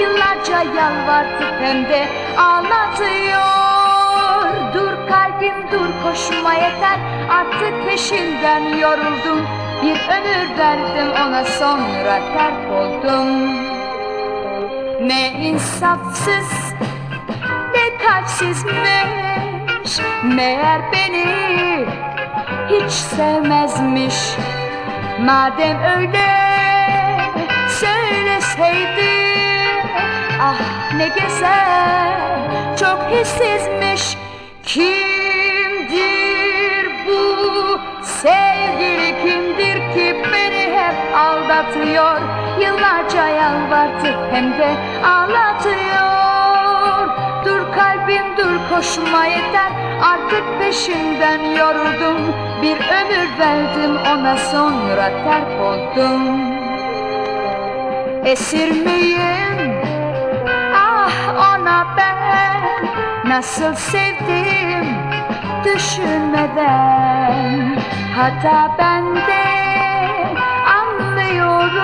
Yıllarca yalvartıp hem de ağlatıyor. Dur kalbim dur koşma yeter. Artık peşinden yoruldum. Bir ömür verdim ona sonra terk oldum. Ne insafsız ne kalpsizmiş. Meğer beni hiç sevmezmiş. Madem öyle söyleseydi Ah ne güzel çok hissizmiş. Kimdir bu sevgili? Kimdir ki beni hep aldatıyor? Yıllarca yalvartıp hem de ağlatıyor. Dur kalbim dur koşma yeter. Artık peşinden yoruldum. Bir ömür verdim ona sonra terk oldum Esir miyim? Ah ona ben Nasıl sevdim düşünmeden Hata bende anlıyorum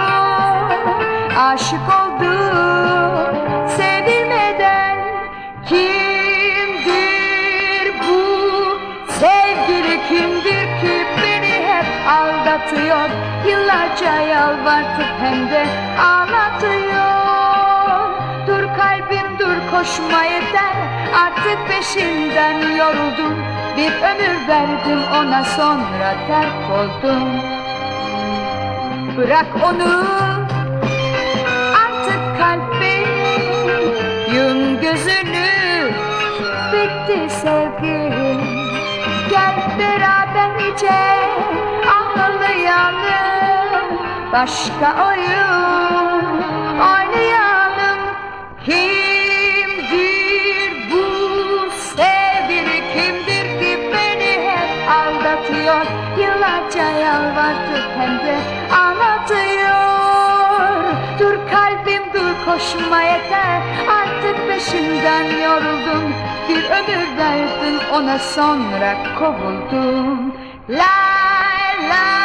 Aşık oldum sevilmeden Kimdir aldatıyor Yıllarca yalvartıp hem de ağlatıyor. Dur kalbim dur koşma yeter. Artık peşinden yoruldum. Bir ömür verdim ona sonra terk oldum. Bırak onu. Artık kalbim Yum gözünü bitti sevgilim. Gel ağlayalım Başka oyun oynayalım Kimdir bu sevgili kimdir ki beni hep aldatıyor? Yıllarca yalvartıp hem de ağlatıyor. Dur kalbim dur koşma yeter Artık peşinden yoruldum. Bir ömür verdim ona sonra kovuldum. La la